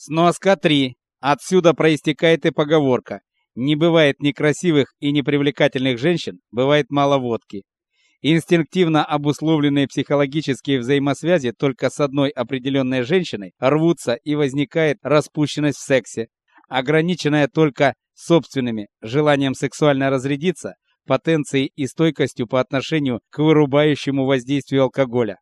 Сноска 3. Отсюда проистекает и поговорка: не бывает некрасивых и непривлекательных женщин, бывает мало водки. Инстинктивно обусловленные психологические взаимосвязи только с одной определенной женщиной рвутся и возникает распущенность в сексе, ограниченная только собственными желанием сексуально разрядиться, потенцией и стойкостью по отношению к вырубающему воздействию алкоголя.